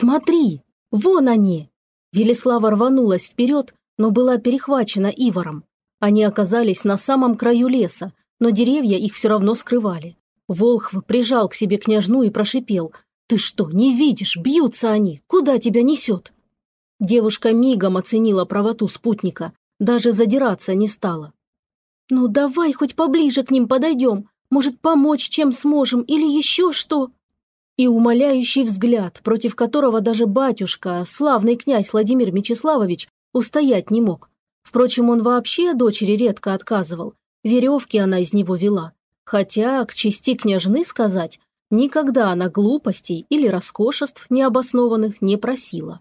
«Смотри! Вон они!» Велеслава рванулась вперед, но была перехвачена Ивором. Они оказались на самом краю леса, но деревья их все равно скрывали. Волхв прижал к себе княжну и прошипел. «Ты что, не видишь? Бьются они! Куда тебя несет?» Девушка мигом оценила правоту спутника, даже задираться не стала. «Ну давай хоть поближе к ним подойдем, может, помочь, чем сможем, или еще что?» И умоляющий взгляд, против которого даже батюшка, славный князь Владимир Мечиславович, устоять не мог. Впрочем, он вообще дочери редко отказывал. Веревки она из него вела. Хотя, к чести княжны сказать, никогда она глупостей или роскошеств необоснованных не просила.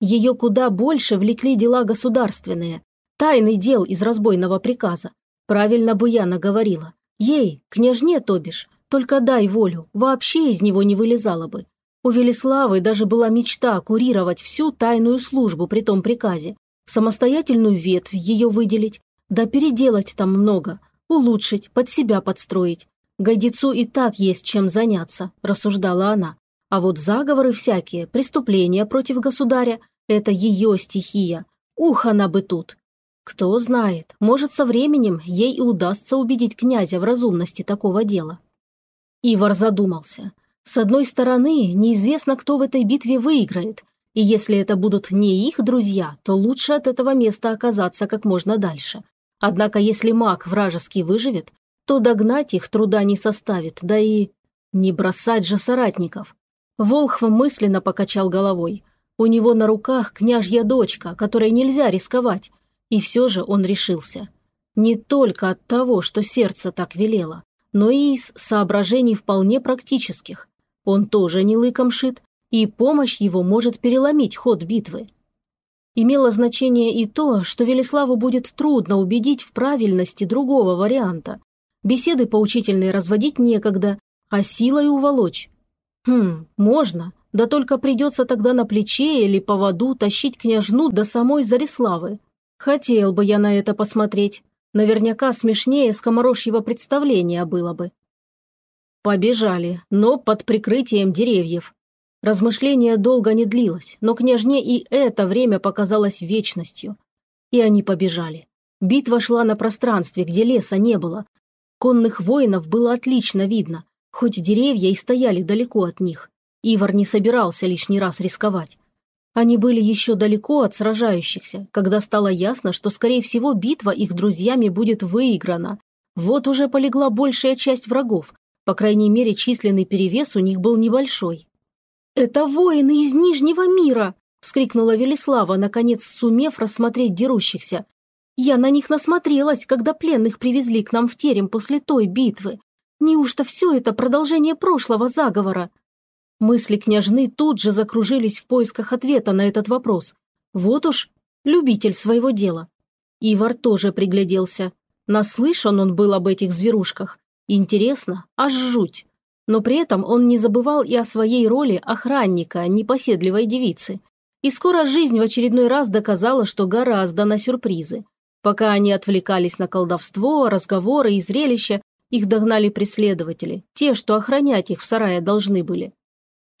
Ее куда больше влекли дела государственные, тайный дел из разбойного приказа. Правильно Буяна говорила. Ей, княжне, то бишь, только дай волю, вообще из него не вылезала бы. У Велиславы даже была мечта курировать всю тайную службу при том приказе, в самостоятельную ветвь ее выделить, да переделать там много, улучшить, под себя подстроить. Годицу и так есть чем заняться, рассуждала она. А вот заговоры всякие, преступления против государя – это ее стихия. Ух, она бы тут. Кто знает, может, со временем ей и удастся убедить князя в разумности такого дела. Ивар задумался. С одной стороны, неизвестно, кто в этой битве выиграет, и если это будут не их друзья, то лучше от этого места оказаться как можно дальше. Однако если маг вражеский выживет, то догнать их труда не составит, да и... Не бросать же соратников. Волхв мысленно покачал головой. У него на руках княжья дочка, которой нельзя рисковать, и все же он решился. Не только от того, что сердце так велело, но и из соображений вполне практических. Он тоже не лыком шит, и помощь его может переломить ход битвы. Имело значение и то, что Велеславу будет трудно убедить в правильности другого варианта. Беседы поучительные разводить некогда, а силой уволочь. Хм, можно, да только придется тогда на плече или по воду тащить княжну до самой Зариславы, Хотел бы я на это посмотреть. Наверняка смешнее скоморожьего представления было бы. Побежали, но под прикрытием деревьев. Размышление долго не длилось, но княжне и это время показалось вечностью. И они побежали. Битва шла на пространстве, где леса не было. Конных воинов было отлично видно, хоть деревья и стояли далеко от них. Ивар не собирался лишний раз рисковать. Они были еще далеко от сражающихся, когда стало ясно, что, скорее всего, битва их друзьями будет выиграна. Вот уже полегла большая часть врагов. По крайней мере, численный перевес у них был небольшой. «Это воины из Нижнего мира!» – вскрикнула Велислава, наконец сумев рассмотреть дерущихся. «Я на них насмотрелась, когда пленных привезли к нам в терем после той битвы. Неужто все это продолжение прошлого заговора?» Мысли княжны тут же закружились в поисках ответа на этот вопрос. Вот уж любитель своего дела. Ивар тоже пригляделся. Наслышан он был об этих зверушках. Интересно, аж жуть. Но при этом он не забывал и о своей роли охранника, непоседливой девицы. И скоро жизнь в очередной раз доказала, что гораздо на сюрпризы. Пока они отвлекались на колдовство, разговоры и зрелища, их догнали преследователи, те, что охранять их в сарае должны были.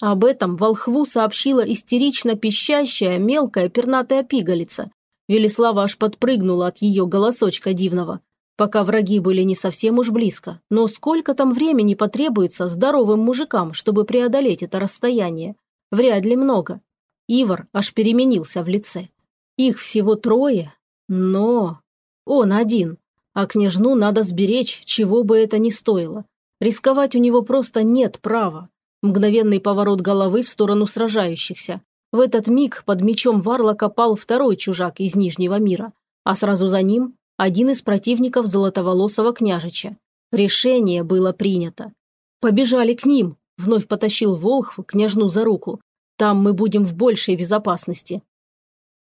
Об этом волхву сообщила истерично пищащая мелкая пернатая пигалица. Велислава аж подпрыгнула от ее голосочка дивного. Пока враги были не совсем уж близко, но сколько там времени потребуется здоровым мужикам, чтобы преодолеть это расстояние? Вряд ли много. Ивар аж переменился в лице. Их всего трое, но... Он один, а княжну надо сберечь, чего бы это ни стоило. Рисковать у него просто нет права. Мгновенный поворот головы в сторону сражающихся. В этот миг под мечом Варла копал второй чужак из Нижнего мира, а сразу за ним один из противников Золотоволосого княжича. Решение было принято. «Побежали к ним!» – вновь потащил Волхв княжну за руку. «Там мы будем в большей безопасности».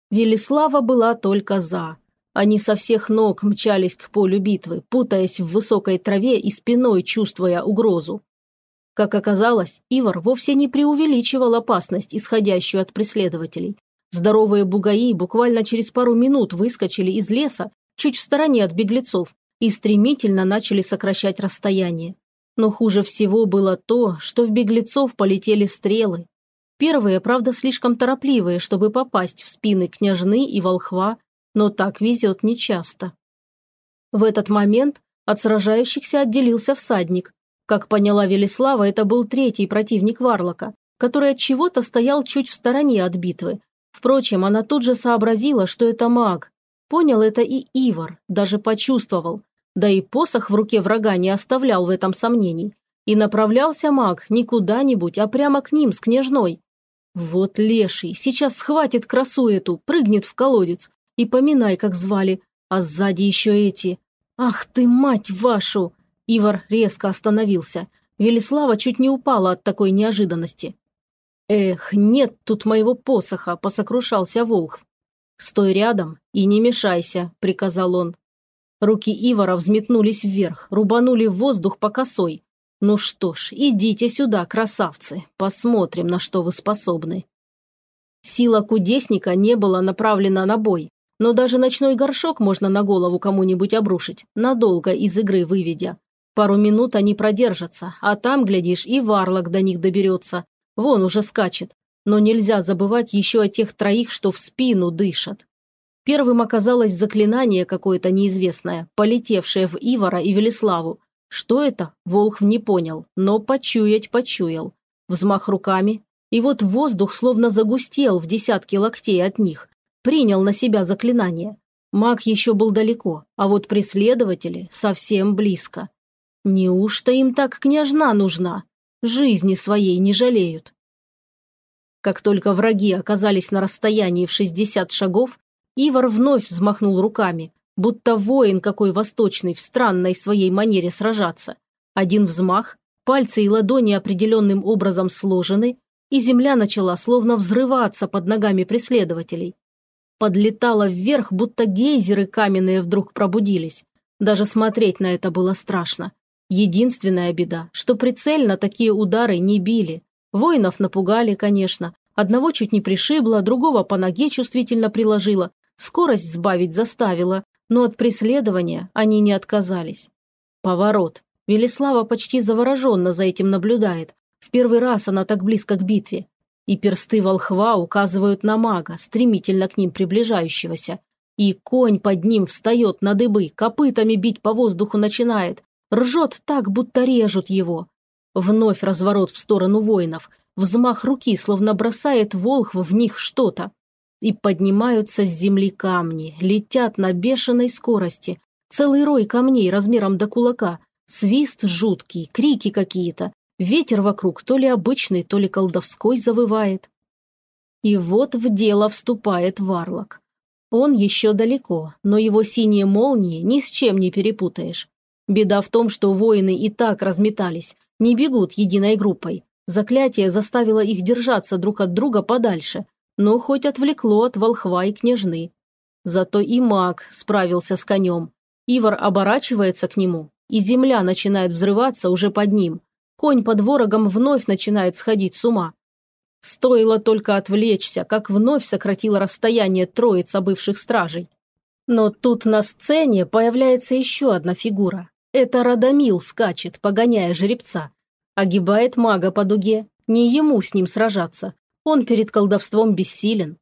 Велислава была только за. Они со всех ног мчались к полю битвы, путаясь в высокой траве и спиной чувствуя угрозу. Как оказалось, Ивар вовсе не преувеличивал опасность, исходящую от преследователей. Здоровые бугаи буквально через пару минут выскочили из леса, чуть в стороне от беглецов, и стремительно начали сокращать расстояние. Но хуже всего было то, что в беглецов полетели стрелы. Первые, правда, слишком торопливые, чтобы попасть в спины княжны и волхва, но так везет нечасто. В этот момент от сражающихся отделился всадник. Как поняла Велислава, это был третий противник Варлока, который от чего-то стоял чуть в стороне от битвы. Впрочем, она тут же сообразила, что это маг. Понял это и Ивар, даже почувствовал. Да и посох в руке врага не оставлял в этом сомнений. И направлялся маг не куда-нибудь, а прямо к ним с княжной. Вот леший, сейчас схватит красу эту, прыгнет в колодец. И поминай, как звали. А сзади еще эти. Ах ты, мать вашу! Ивар резко остановился. Велислава чуть не упала от такой неожиданности. «Эх, нет тут моего посоха», – посокрушался Волхв. «Стой рядом и не мешайся», – приказал он. Руки Ивара взметнулись вверх, рубанули в воздух по косой. «Ну что ж, идите сюда, красавцы, посмотрим, на что вы способны». Сила кудесника не была направлена на бой, но даже ночной горшок можно на голову кому-нибудь обрушить, надолго из игры выведя. Пару минут они продержатся, а там, глядишь, и варлок до них доберется. Вон уже скачет. Но нельзя забывать еще о тех троих, что в спину дышат. Первым оказалось заклинание какое-то неизвестное, полетевшее в Ивара и Велиславу. Что это, Волхв не понял, но почуять почуял. Взмах руками, и вот воздух словно загустел в десятки локтей от них. Принял на себя заклинание. Маг еще был далеко, а вот преследователи совсем близко. Неужто им так княжна нужна? Жизни своей не жалеют. Как только враги оказались на расстоянии в 60 шагов, Ивар вновь взмахнул руками, будто воин какой восточный в странной своей манере сражаться. Один взмах, пальцы и ладони определенным образом сложены, и земля начала словно взрываться под ногами преследователей. Подлетала вверх, будто гейзеры каменные вдруг пробудились. Даже смотреть на это было страшно. Единственная беда, что прицельно такие удары не били. Воинов напугали, конечно. Одного чуть не пришибло, другого по ноге чувствительно приложило. Скорость сбавить заставила, но от преследования они не отказались. Поворот. Велислава почти завороженно за этим наблюдает. В первый раз она так близко к битве и персты волхва указывают на мага, стремительно к ним приближающегося. И конь под ним встает на дыбы, копытами бить по воздуху начинает, ржет так, будто режут его. Вновь разворот в сторону воинов, взмах руки, словно бросает волхв в них что-то. И поднимаются с земли камни, летят на бешеной скорости. Целый рой камней размером до кулака, свист жуткий, крики какие-то, Ветер вокруг то ли обычный, то ли колдовской завывает. И вот в дело вступает Варлок. Он еще далеко, но его синие молнии ни с чем не перепутаешь. Беда в том, что воины и так разметались, не бегут единой группой. Заклятие заставило их держаться друг от друга подальше, но хоть отвлекло от волхва и княжны. Зато и маг справился с конем. Ивар оборачивается к нему, и земля начинает взрываться уже под ним. Конь под ворогом вновь начинает сходить с ума. Стоило только отвлечься, как вновь сократило расстояние троица бывших стражей. Но тут на сцене появляется еще одна фигура. Это Радомил скачет, погоняя жеребца. Огибает мага по дуге. Не ему с ним сражаться. Он перед колдовством бессилен.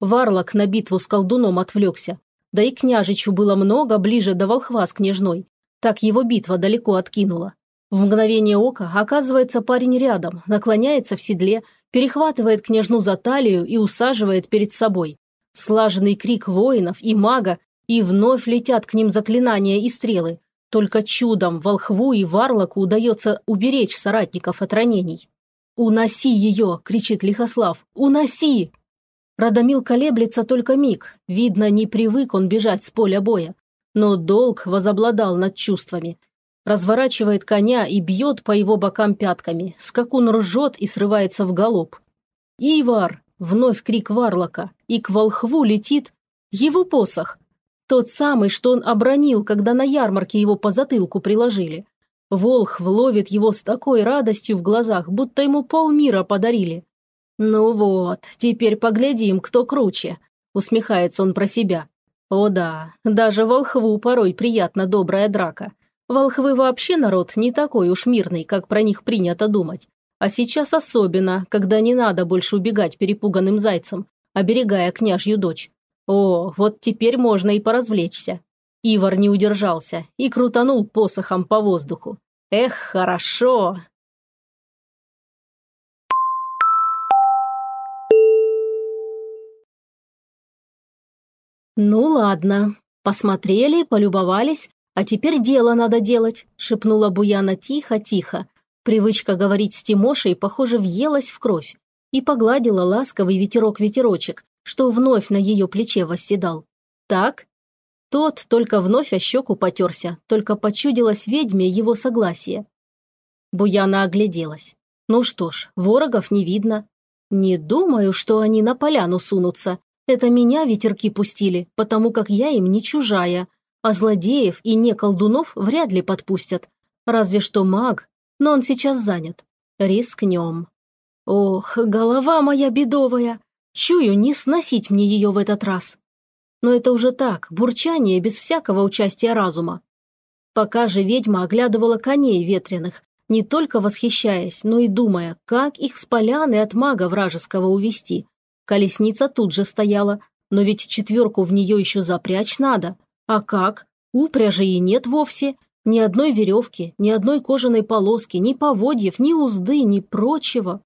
Варлок на битву с колдуном отвлекся. Да и княжичу было много ближе до волхва с княжной. Так его битва далеко откинула. В мгновение ока оказывается парень рядом, наклоняется в седле, перехватывает княжну за талию и усаживает перед собой. Слаженный крик воинов и мага, и вновь летят к ним заклинания и стрелы. Только чудом волхву и варлоку удается уберечь соратников от ранений. «Уноси ее!» – кричит Лихослав. «Уноси!» Радомил колеблется только миг. Видно, не привык он бежать с поля боя. Но долг возобладал над чувствами разворачивает коня и бьет по его бокам пятками. Скакун ржет и срывается в галоп. «Ивар!» – вновь крик Варлока, и к волхву летит его посох. Тот самый, что он обронил, когда на ярмарке его по затылку приложили. Волхв ловит его с такой радостью в глазах, будто ему полмира подарили. «Ну вот, теперь поглядим, кто круче», – усмехается он про себя. «О да, даже волхву порой приятна добрая драка. Волхвы вообще народ не такой уж мирный, как про них принято думать. а сейчас особенно, когда не надо больше убегать перепуганным зайцем, оберегая княжью дочь. О, вот теперь можно и поразвлечься. Ивар не удержался и крутанул посохом по воздуху. Эх, хорошо. Ну ладно, посмотрели, полюбовались, а теперь дело надо делать, шепнула Буяна тихо-тихо. Привычка говорить с Тимошей, похоже, въелась в кровь и погладила ласковый ветерок-ветерочек, что вновь на ее плече восседал. Так, тот только вновь о щеку потерся, только почудилось ведьме его согласие. Буяна огляделась. Ну что ж, ворогов не видно. Не думаю, что они на поляну сунутся. Это меня ветерки пустили, потому как я им не чужая. А злодеев и не колдунов вряд ли подпустят. Разве что маг, но он сейчас занят. Рискнем. Ох, голова моя бедовая. Чую, не сносить мне ее в этот раз. Но это уже так, бурчание без всякого участия разума. Пока же ведьма оглядывала коней ветреных, не только восхищаясь, но и думая, как их с поляны от мага вражеского увести. Колесница тут же стояла, но ведь четверку в нее еще запрячь надо. А как? Упряжи и нет вовсе. Ни одной веревки, ни одной кожаной полоски, ни поводьев, ни узды, ни прочего.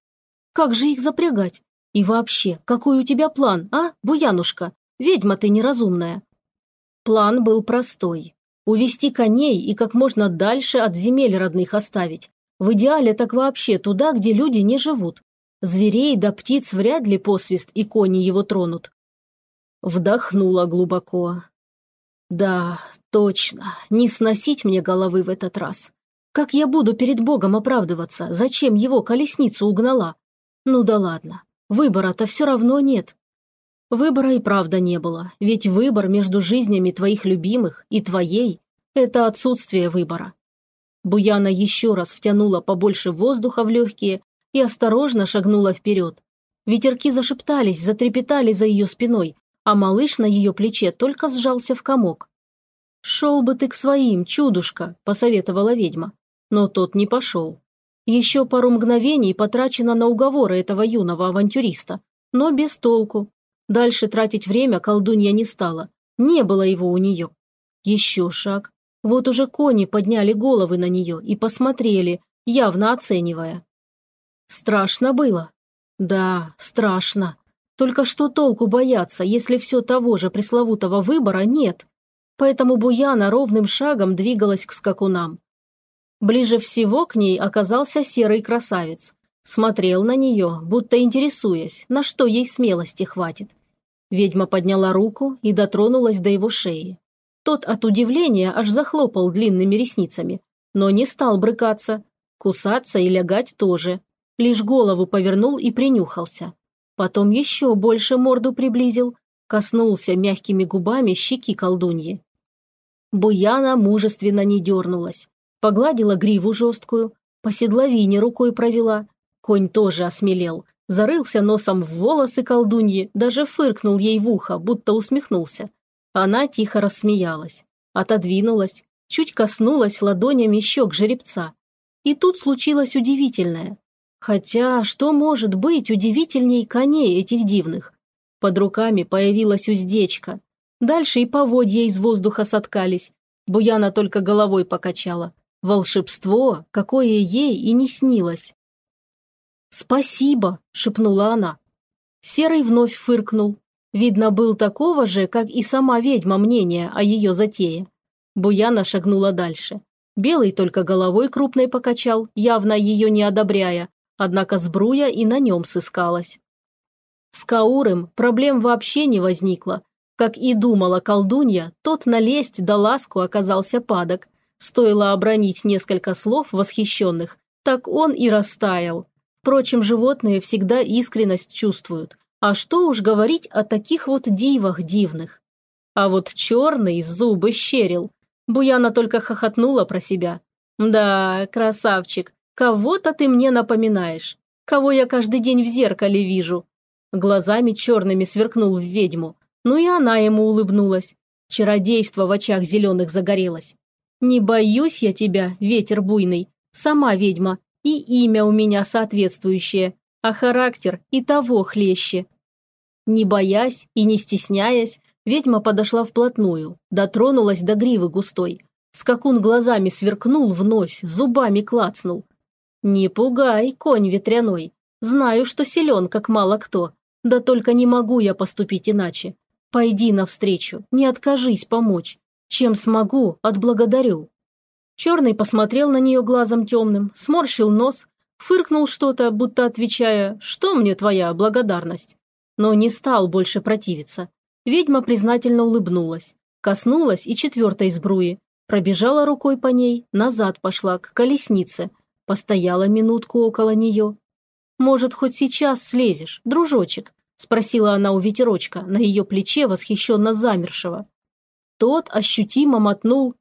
Как же их запрягать? И вообще, какой у тебя план, а, Буянушка? Ведьма ты неразумная. План был простой. Увести коней и как можно дальше от земель родных оставить. В идеале так вообще туда, где люди не живут. Зверей да птиц вряд ли посвист и кони его тронут. Вдохнула глубоко. Да, точно, не сносить мне головы в этот раз. Как я буду перед Богом оправдываться, зачем его колесницу угнала? Ну да ладно, выбора-то все равно нет. Выбора и правда не было, ведь выбор между жизнями твоих любимых и твоей – это отсутствие выбора. Буяна еще раз втянула побольше воздуха в легкие и осторожно шагнула вперед. Ветерки зашептались, затрепетали за ее спиной, а малыш на ее плече только сжался в комок. «Шел бы ты к своим, чудушка», – посоветовала ведьма. Но тот не пошел. Еще пару мгновений потрачено на уговоры этого юного авантюриста, но без толку. Дальше тратить время колдунья не стала. Не было его у нее. Еще шаг. Вот уже кони подняли головы на нее и посмотрели, явно оценивая. Страшно было? Да, страшно. Только что толку бояться, если все того же пресловутого выбора нет? Поэтому Буяна ровным шагом двигалась к скакунам. Ближе всего к ней оказался серый красавец. Смотрел на нее, будто интересуясь, на что ей смелости хватит. Ведьма подняла руку и дотронулась до его шеи. Тот от удивления аж захлопал длинными ресницами, но не стал брыкаться. Кусаться и лягать тоже. Лишь голову повернул и принюхался. Потом еще больше морду приблизил, коснулся мягкими губами щеки колдуньи. Буяна мужественно не дернулась. Погладила гриву жесткую, по седловине рукой провела, Конь тоже осмелел, зарылся носом в волосы колдуньи, даже фыркнул ей в ухо, будто усмехнулся. Она тихо рассмеялась, отодвинулась, чуть коснулась ладонями щек жеребца. И тут случилось удивительное. Хотя, что может быть удивительней коней этих дивных? Под руками появилась уздечка. Дальше и поводья из воздуха соткались. Буяна только головой покачала. Волшебство, какое ей и не снилось. «Спасибо!» – шепнула она. Серый вновь фыркнул. Видно, был такого же, как и сама ведьма мнения о ее затее. Буяна шагнула дальше. Белый только головой крупной покачал, явно ее не одобряя, однако сбруя и на нем сыскалась. С Каурым проблем вообще не возникло. Как и думала колдунья, тот налезть да ласку оказался падок. Стоило обронить несколько слов восхищенных, так он и растаял. Впрочем, животные всегда искренность чувствуют. А что уж говорить о таких вот дивах дивных. А вот черный зубы щерил. Буяна только хохотнула про себя. «Да, красавчик, кого-то ты мне напоминаешь. Кого я каждый день в зеркале вижу». Глазами черными сверкнул в ведьму. Ну и она ему улыбнулась. Чародейство в очах зеленых загорелось. «Не боюсь я тебя, ветер буйный. Сама ведьма, и имя у меня соответствующее, а характер и того хлеще. Не боясь и не стесняясь, ведьма подошла вплотную, дотронулась до гривы густой. Скакун глазами сверкнул вновь, зубами клацнул. «Не пугай, конь ветряной. Знаю, что силен, как мало кто. Да только не могу я поступить иначе. Пойди навстречу, не откажись помочь. Чем смогу, отблагодарю». Черный посмотрел на нее глазом темным, сморщил нос, фыркнул что-то, будто отвечая «Что мне твоя благодарность?» Но не стал больше противиться. Ведьма признательно улыбнулась, коснулась и четвертой сбруи, пробежала рукой по ней, назад пошла к колеснице, постояла минутку около нее. «Может, хоть сейчас слезешь, дружочек?» – спросила она у ветерочка, на ее плече восхищенно замершего. Тот ощутимо мотнул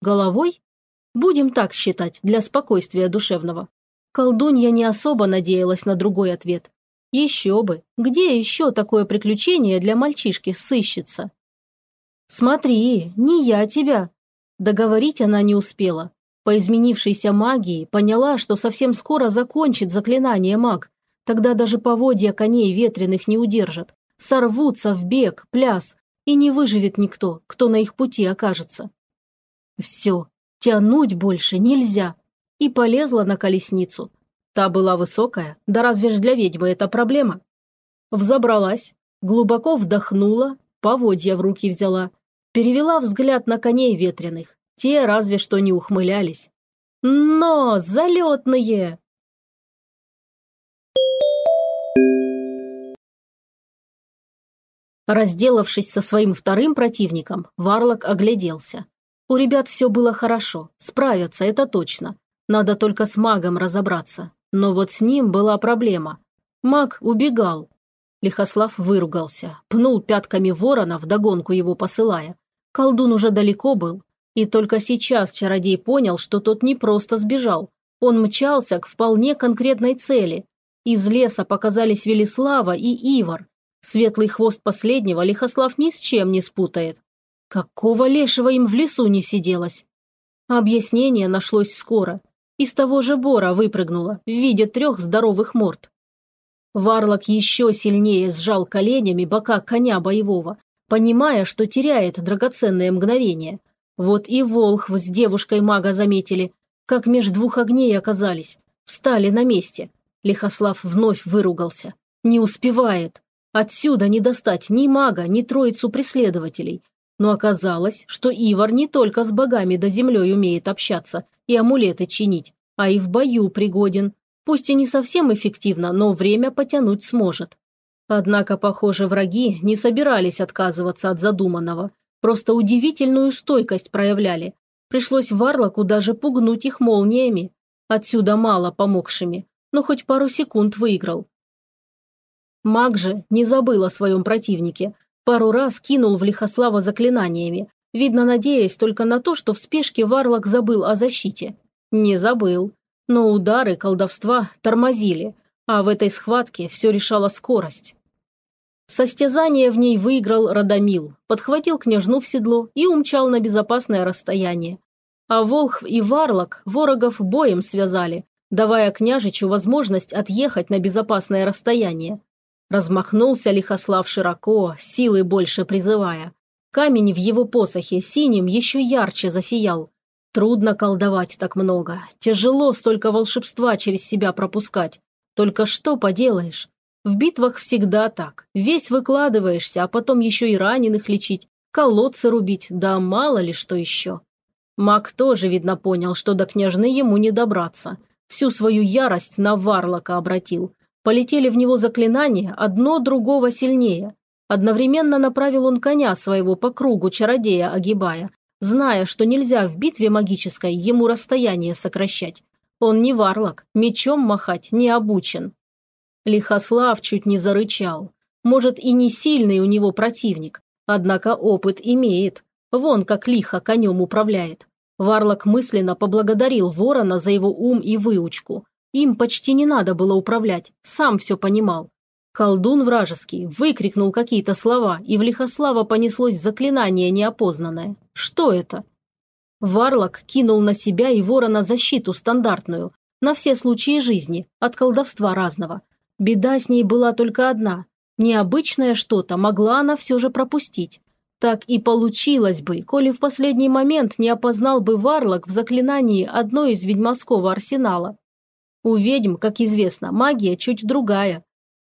головой. Будем так считать, для спокойствия душевного. Колдунья не особо надеялась на другой ответ. Еще бы, где еще такое приключение для мальчишки сыщется? «Смотри, не я тебя!» Договорить она не успела. По изменившейся магии поняла, что совсем скоро закончит заклинание маг. Тогда даже поводья коней ветреных не удержат. Сорвутся в бег, пляс, и не выживет никто, кто на их пути окажется. Все, тянуть больше нельзя. И полезла на колесницу. Та была высокая, да разве ж для ведьмы это проблема? Взобралась, глубоко вдохнула, поводья в руки взяла, перевела взгляд на коней ветреных. Те разве что не ухмылялись. «Но, залетные!» Разделавшись со своим вторым противником, Варлок огляделся. У ребят все было хорошо, справятся, это точно. Надо только с магом разобраться. Но вот с ним была проблема. Маг убегал. Лихослав выругался, пнул пятками ворона, вдогонку его посылая. Колдун уже далеко был. И только сейчас чародей понял, что тот не просто сбежал. Он мчался к вполне конкретной цели. Из леса показались Велислава и Ивар, Светлый хвост последнего Лихослав ни с чем не спутает. Какого лешего им в лесу не сиделось? Объяснение нашлось скоро. Из того же бора выпрыгнула в виде трех здоровых морд. Варлок еще сильнее сжал коленями бока коня боевого, понимая, что теряет драгоценное мгновение. Вот и Волхв с девушкой мага заметили, как меж двух огней оказались, встали на месте. Лихослав вновь выругался. Не успевает. Отсюда не достать ни мага, ни троицу преследователей. Но оказалось, что Ивар не только с богами да землей умеет общаться и амулеты чинить, а и в бою пригоден. Пусть и не совсем эффективно, но время потянуть сможет. Однако, похоже, враги не собирались отказываться от задуманного. Просто удивительную стойкость проявляли. Пришлось Варлоку даже пугнуть их молниями. Отсюда мало помогшими, но хоть пару секунд выиграл. Маг же не забыл о своем противнике. Пару раз кинул в Лихослава заклинаниями, видно, надеясь только на то, что в спешке Варлок забыл о защите. Не забыл. Но удары колдовства тормозили, а в этой схватке все решала скорость. Состязание в ней выиграл Радомил, подхватил княжну в седло и умчал на безопасное расстояние. А Волхв и Варлок ворогов боем связали, давая княжичу возможность отъехать на безопасное расстояние. Размахнулся Лихослав широко, силы больше призывая. Камень в его посохе синим еще ярче засиял. Трудно колдовать так много, тяжело столько волшебства через себя пропускать. Только что поделаешь? В битвах всегда так. Весь выкладываешься, а потом еще и раненых лечить, колодцы рубить, да мало ли что еще. Маг тоже, видно, понял, что до княжны ему не добраться. Всю свою ярость на Варлока обратил. Полетели в него заклинания, одно другого сильнее. Одновременно направил он коня своего по кругу чародея огибая, зная, что нельзя в битве магической ему расстояние сокращать. Он не варлок, мечом махать не обучен. Лихослав чуть не зарычал. Может, и не сильный у него противник, однако опыт имеет. Вон как лихо конем управляет. Варлок мысленно поблагодарил ворона за его ум и выучку. Им почти не надо было управлять, сам все понимал. Колдун вражеский выкрикнул какие-то слова, и в Лихослава понеслось заклинание неопознанное. Что это? Варлок кинул на себя и ворона защиту стандартную, На все случаи жизни, от колдовства разного. Беда с ней была только одна. Необычное что-то могла она все же пропустить. Так и получилось бы, коли в последний момент не опознал бы Варлок в заклинании одной из ведьмовского арсенала. У ведьм, как известно, магия чуть другая.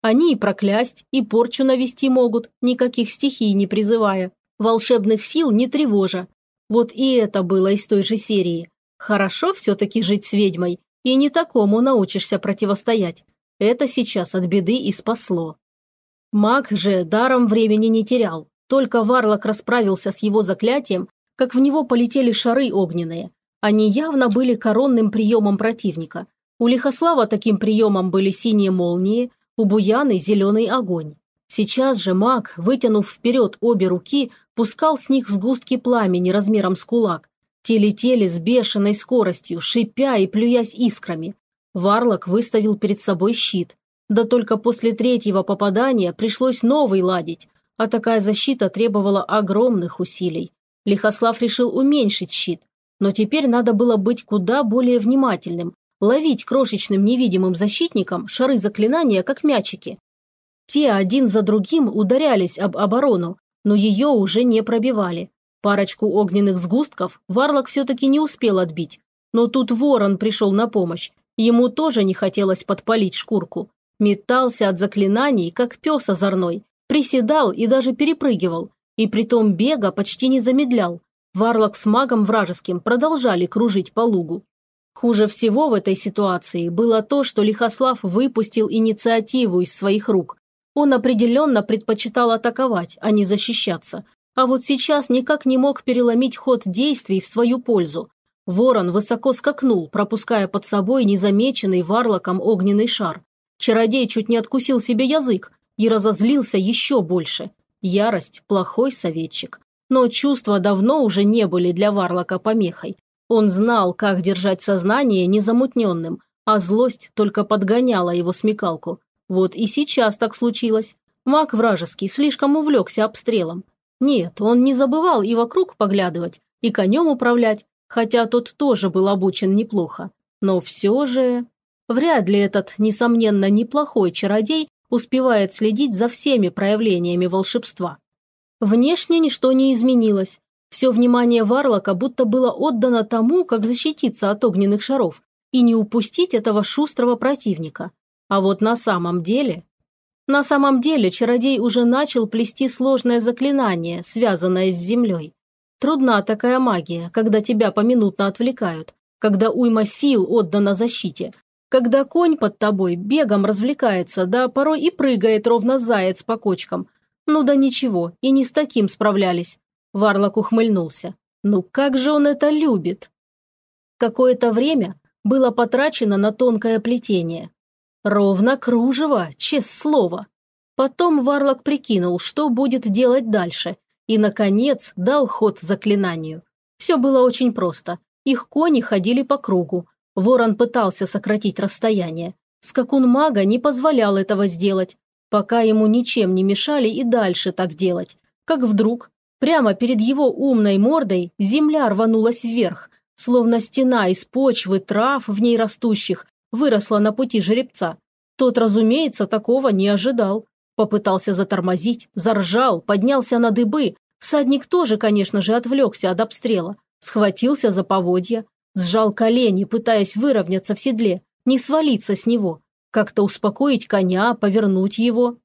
Они и проклясть, и порчу навести могут, никаких стихий не призывая, волшебных сил не тревожа. Вот и это было из той же серии. Хорошо все-таки жить с ведьмой, и не такому научишься противостоять. Это сейчас от беды и спасло. Маг же даром времени не терял. Только Варлок расправился с его заклятием, как в него полетели шары огненные. Они явно были коронным приемом противника. У Лихослава таким приемом были синие молнии, у Буяны – зеленый огонь. Сейчас же маг, вытянув вперед обе руки, пускал с них сгустки пламени размером с кулак. Те летели с бешеной скоростью, шипя и плюясь искрами. Варлок выставил перед собой щит. Да только после третьего попадания пришлось новый ладить, а такая защита требовала огромных усилий. Лихослав решил уменьшить щит, но теперь надо было быть куда более внимательным, ловить крошечным невидимым защитником шары заклинания, как мячики. Те один за другим ударялись об оборону, но ее уже не пробивали. Парочку огненных сгустков Варлок все-таки не успел отбить. Но тут ворон пришел на помощь. Ему тоже не хотелось подпалить шкурку. Метался от заклинаний, как пес озорной, Приседал и даже перепрыгивал, и притом бега почти не замедлял. Варлок с магом вражеским продолжали кружить по лугу. Хуже всего в этой ситуации было то, что Лихослав выпустил инициативу из своих рук. Он определенно предпочитал атаковать, а не защищаться. А вот сейчас никак не мог переломить ход действий в свою пользу. Ворон высоко скакнул, пропуская под собой незамеченный варлоком огненный шар. Чародей чуть не откусил себе язык, и разозлился еще больше. Ярость – плохой советчик. Но чувства давно уже не были для Варлока помехой. Он знал, как держать сознание незамутненным, а злость только подгоняла его смекалку. Вот и сейчас так случилось. Маг вражеский слишком увлекся обстрелом. Нет, он не забывал и вокруг поглядывать, и конем управлять, хотя тот тоже был обучен неплохо. Но все же... Вряд ли этот, несомненно, неплохой чародей успевает следить за всеми проявлениями волшебства. Внешне ничто не изменилось. Все внимание Варлока будто было отдано тому, как защититься от огненных шаров и не упустить этого шустрого противника. А вот на самом деле... На самом деле чародей уже начал плести сложное заклинание, связанное с землей. Трудна такая магия, когда тебя поминутно отвлекают, когда уйма сил отдана защите, когда конь под тобой бегом развлекается, да порой и прыгает ровно заяц по кочкам. Ну да ничего, и не с таким справлялись. Варлок ухмыльнулся. Ну как же он это любит? Какое-то время было потрачено на тонкое плетение. Ровно кружево, честное слово. Потом Варлок прикинул, что будет делать дальше, и, наконец, дал ход заклинанию. Все было очень просто. Их кони ходили по кругу, Ворон пытался сократить расстояние. Скакун мага не позволял этого сделать, пока ему ничем не мешали и дальше так делать. Как вдруг, прямо перед его умной мордой, земля рванулась вверх, словно стена из почвы, трав в ней растущих, выросла на пути жеребца. Тот, разумеется, такого не ожидал. Попытался затормозить, заржал, поднялся на дыбы. Всадник тоже, конечно же, отвлекся от обстрела. Схватился за поводья, Сжал колени, пытаясь выровняться в седле, не свалиться с него, как-то успокоить коня, повернуть его.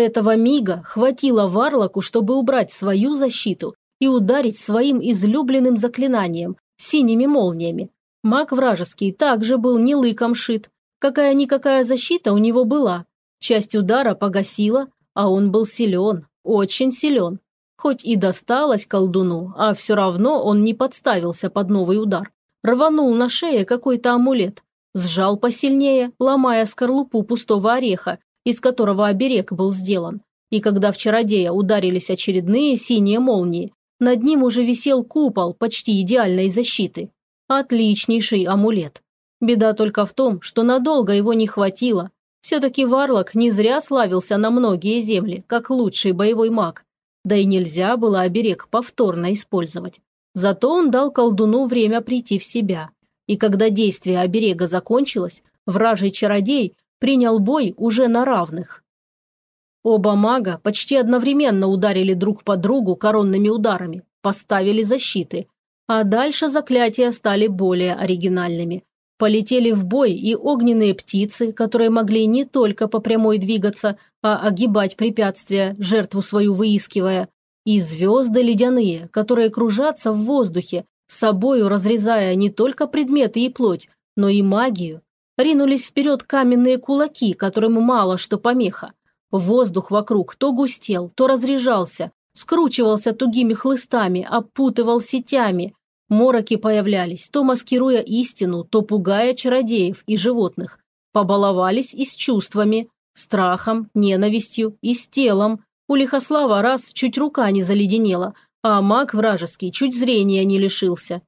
Этого мига хватило Варлоку, чтобы убрать свою защиту и ударить своим излюбленным заклинанием – синими молниями. Маг вражеский также был не лыком шит. Какая-никакая защита у него была. Часть удара погасила, а он был силен, очень силен. Хоть и досталось колдуну, а все равно он не подставился под новый удар рванул на шее какой-то амулет, сжал посильнее, ломая скорлупу пустого ореха, из которого оберег был сделан. И когда в чародея ударились очередные синие молнии, над ним уже висел купол почти идеальной защиты. Отличнейший амулет. Беда только в том, что надолго его не хватило. Все-таки Варлок не зря славился на многие земли, как лучший боевой маг. Да и нельзя было оберег повторно использовать. Зато он дал колдуну время прийти в себя. и когда действие оберега закончилось, вражий чародей принял бой уже на равных. Оба мага почти одновременно ударили друг по другу коронными ударами, поставили защиты, а дальше заклятия стали более оригинальными. Полетели в бой и огненные птицы, которые могли не только по прямой двигаться, а огибать препятствия, жертву свою выискивая, и звезды ледяные, которые кружатся в воздухе, собою разрезая не только предметы и плоть, но и магию. Ринулись вперед каменные кулаки, которым мало что помеха. Воздух вокруг то густел, то разряжался, скручивался тугими хлыстами, опутывал сетями. Мороки появлялись, то маскируя истину, то пугая чародеев и животных. Побаловались и с чувствами, страхом, ненавистью и с телом. У Лихослава раз чуть рука не заледенела, а маг вражеский чуть зрения не лишился.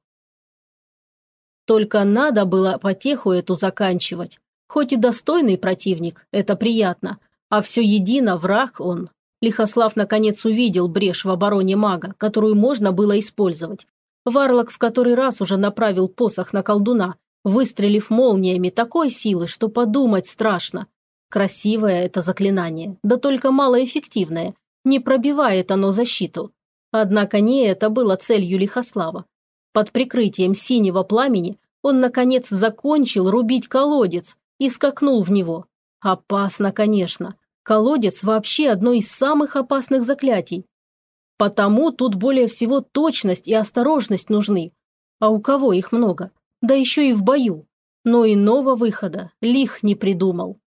Только надо было потеху эту заканчивать. Хоть и достойный противник, это приятно, а все едино враг он. Лихослав наконец увидел брешь в обороне мага, которую можно было использовать. Варлок в который раз уже направил посох на колдуна, выстрелив молниями такой силы, что подумать страшно. Красивое это заклинание, да только малоэффективное. Не пробивает оно защиту. Однако не это было целью Лихослава. Под прикрытием синего пламени он, наконец, закончил рубить колодец и скакнул в него. Опасно, конечно. Колодец вообще одно из самых опасных заклятий. Потому тут более всего точность и осторожность нужны. А у кого их много? Да еще и в бою. Но иного выхода Лих не придумал.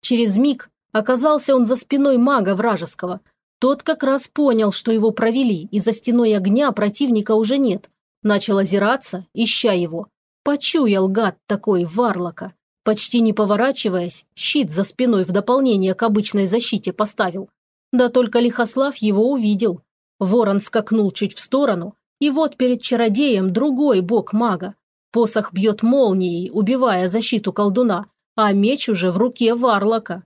Через миг оказался он за спиной мага вражеского. Тот как раз понял, что его провели, и за стеной огня противника уже нет. Начал озираться, ища его. Почуял гад такой варлока. Почти не поворачиваясь, щит за спиной в дополнение к обычной защите поставил. Да только Лихослав его увидел. Ворон скакнул чуть в сторону, и вот перед чародеем другой бок мага. Посох бьет молнией, убивая защиту колдуна, а меч уже в руке варлока.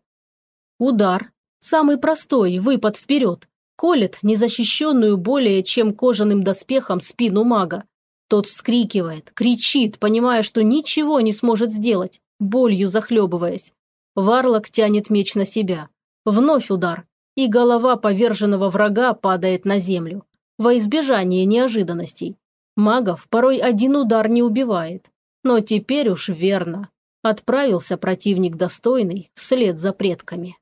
Удар. Самый простой, выпад вперед. Колет незащищенную более чем кожаным доспехом спину мага. Тот вскрикивает, кричит, понимая, что ничего не сможет сделать, болью захлебываясь. Варлок тянет меч на себя. Вновь удар, и голова поверженного врага падает на землю. Во избежание неожиданностей. Магов порой один удар не убивает. Но теперь уж верно. Отправился противник достойный вслед за предками.